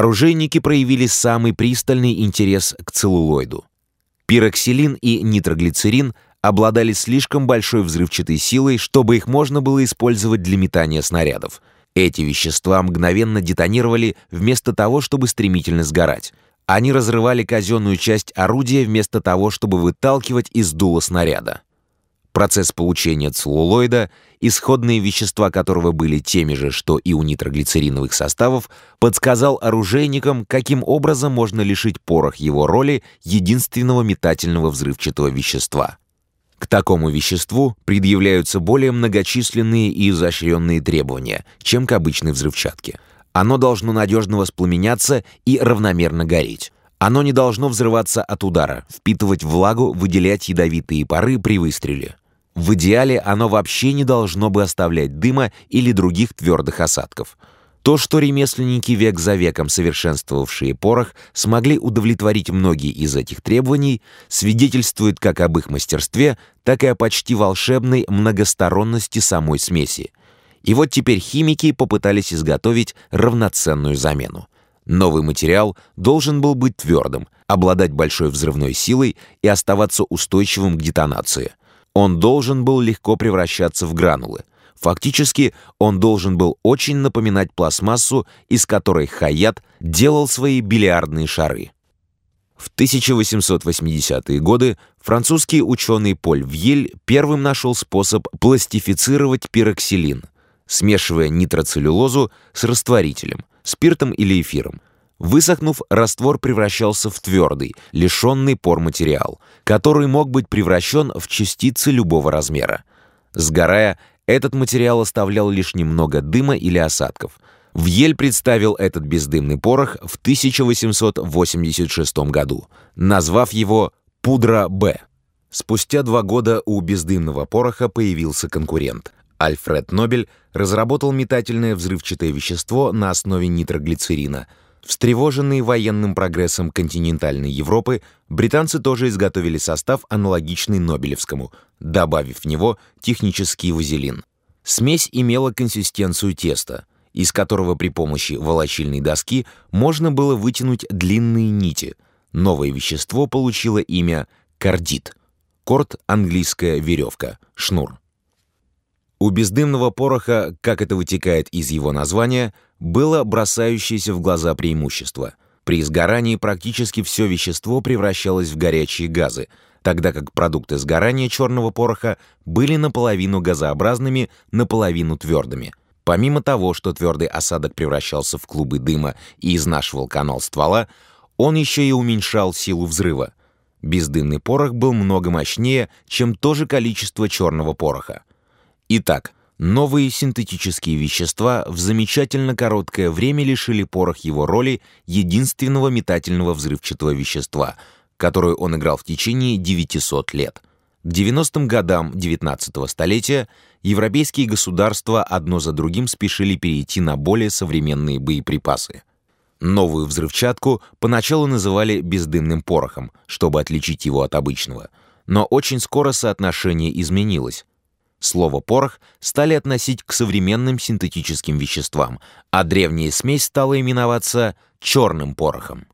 оружейники проявили самый пристальный интерес к целлулоиду. Пироксилин и нитроглицерин обладали слишком большой взрывчатой силой, чтобы их можно было использовать для метания снарядов. Эти вещества мгновенно детонировали вместо того, чтобы стремительно сгорать. Они разрывали казенную часть орудия вместо того, чтобы выталкивать из дула снаряда. Процесс получения целлулоида, исходные вещества которого были теми же, что и у нитроглицериновых составов, подсказал оружейникам, каким образом можно лишить порох его роли единственного метательного взрывчатого вещества. К такому веществу предъявляются более многочисленные и изощренные требования, чем к обычной взрывчатке. Оно должно надежно воспламеняться и равномерно гореть. Оно не должно взрываться от удара, впитывать влагу, выделять ядовитые пары при выстреле. В идеале оно вообще не должно бы оставлять дыма или других твердых осадков. То, что ремесленники век за веком совершенствовавшие порох смогли удовлетворить многие из этих требований, свидетельствует как об их мастерстве, так и о почти волшебной многосторонности самой смеси. И вот теперь химики попытались изготовить равноценную замену. Новый материал должен был быть твердым, обладать большой взрывной силой и оставаться устойчивым к детонации. Он должен был легко превращаться в гранулы. Фактически, он должен был очень напоминать пластмассу, из которой Хаят делал свои бильярдные шары. В 1880-е годы французский ученый Поль Вьель первым нашел способ пластифицировать пироксилин, смешивая нитроцеллюлозу с растворителем, спиртом или эфиром. Высохнув, раствор превращался в твердый, лишенный пор материал, который мог быть превращен в частицы любого размера. Сгорая, этот материал оставлял лишь немного дыма или осадков. Вьель представил этот бездымный порох в 1886 году, назвав его «пудра Б». Спустя два года у бездымного пороха появился конкурент. Альфред Нобель разработал метательное взрывчатое вещество на основе нитроглицерина – Встревоженные военным прогрессом континентальной Европы, британцы тоже изготовили состав, аналогичный Нобелевскому, добавив в него технический вазелин. Смесь имела консистенцию теста, из которого при помощи волочильной доски можно было вытянуть длинные нити. Новое вещество получило имя кардит. Корд — английская веревка, шнур. У бездымного пороха, как это вытекает из его названия, было бросающееся в глаза преимущество. При сгорании практически все вещество превращалось в горячие газы, тогда как продукты сгорания черного пороха были наполовину газообразными, наполовину твердыми. Помимо того, что твердый осадок превращался в клубы дыма и изнашивал канал ствола, он еще и уменьшал силу взрыва. Бездымный порох был много мощнее, чем то же количество черного пороха. Итак, новые синтетические вещества в замечательно короткое время лишили порох его роли единственного метательного взрывчатого вещества, которую он играл в течение 900 лет. К 90-м годам 19-го столетия европейские государства одно за другим спешили перейти на более современные боеприпасы. Новую взрывчатку поначалу называли бездымным порохом, чтобы отличить его от обычного. Но очень скоро соотношение изменилось. Слово «порох» стали относить к современным синтетическим веществам, а древняя смесь стала именоваться «черным порохом».